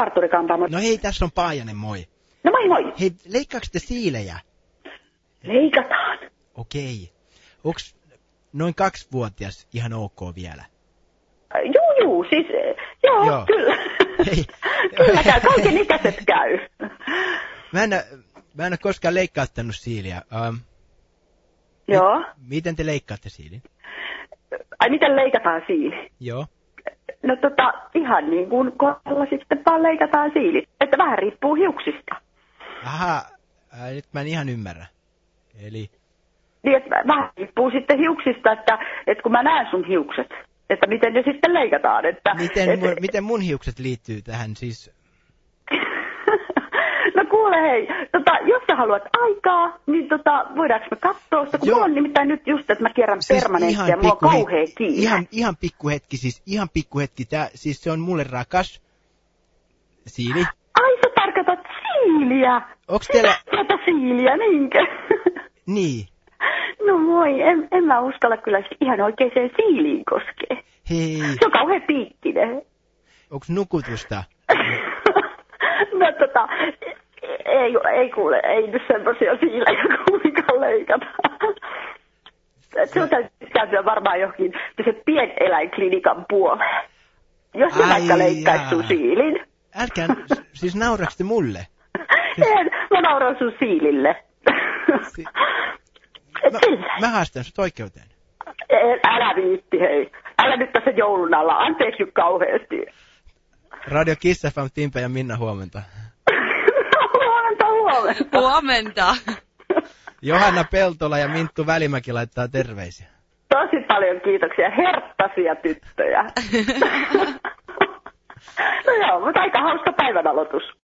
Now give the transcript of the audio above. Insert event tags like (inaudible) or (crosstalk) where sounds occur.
Parturi-kampaamo. No hei, tässä on Paajanen, moi. No moi moi. Hei, leikkaako te siilejä? Leikataan. Okei. Onks noin kaksivuotias ihan ok vielä? Äh, Juu, juu, siis eh, joo, Joo. kyllä. Hei. (laughs) kyllä käy, kaiken ikäiset käy. Mä en, mä en ole koskaan leikkauttanut siiliä. Um, Joo. miten te leikkaatte siilin? Ai miten leikataan siili? Joo. No tota, ihan niin kuin kohdalla sitten vaan leikataan siili. Että vähän riippuu hiuksista. Aha, ää, nyt mä en ihan ymmärrä. Eli, Niin, että vähän riippuu sitten hiuksista, että, että kun mä näen sun hiukset, että miten ne sitten leikataan. Että, miten, et, mun, miten mun hiukset liittyy tähän siis? No kuule hei, tota, jos sä haluat aikaa, niin tota, voidaanko me katsoa sitä, kun Joo. mulla on nimittäin nyt just, että mä kierrän siis permanenttia ja mulla on kauhea kiire. ihan, ihan pikku hetki, siis ihan pikku hetki. Tää, siis se on mulle rakas siili. Ai sä tarkoitat siiliä? Onks teillä, Tätä siiliä, niinkö? niin, No moi, en, en mä uskalla kyllä ihan oikeeseen siiliin koskee. hei, Se on kauhean piikkinen. onks nukutusta? no tota, ei, kuule, ei nyt semmoisia siilejä (laughs) kuinka leikata. Se on täytyy kääntyä varmaan johonkin se pieneläinklinikan puoleen. Jos Ai vaikka leikkaisi sun siilin. Älkää, siis nauraks te mulle? (laughs) En, mä nauran sun siilille. Si- Mä, mä haastan sut oikeuteen. Ei, Älä viitti, hei. Älä nyt tässä joulun alla. Anteeksi nyt kauheasti. Radio Kiss FM, Timpe ja Minna huomenta. Huomenta, huomenta. Johanna Peltola ja Minttu Välimäki laittaa terveisiä. Tosi paljon kiitoksia. Herttaisia tyttöjä. (laughs) no joo, mutta aika hauska päivän aloitus.